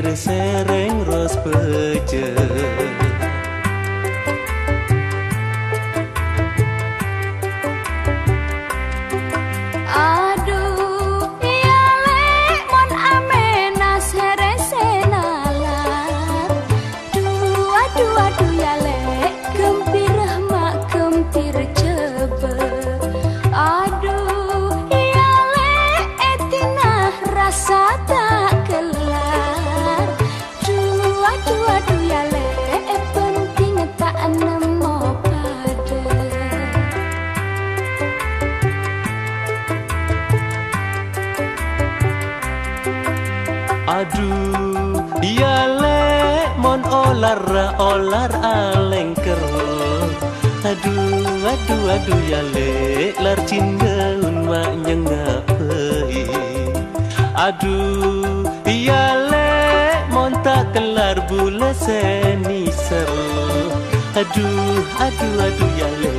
Sir sering ros pecel Aduh, dia le mon olar olar aleng kero. Aduh, aduh, aduh ya le lar cindeun mak nyengapai. Aduh, ya le mon tak kelar bula seni seru. Aduh, aduh, aduh ya le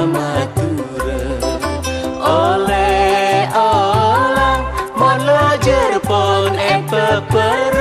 Matur oleh orang mon jerpon em eh, per.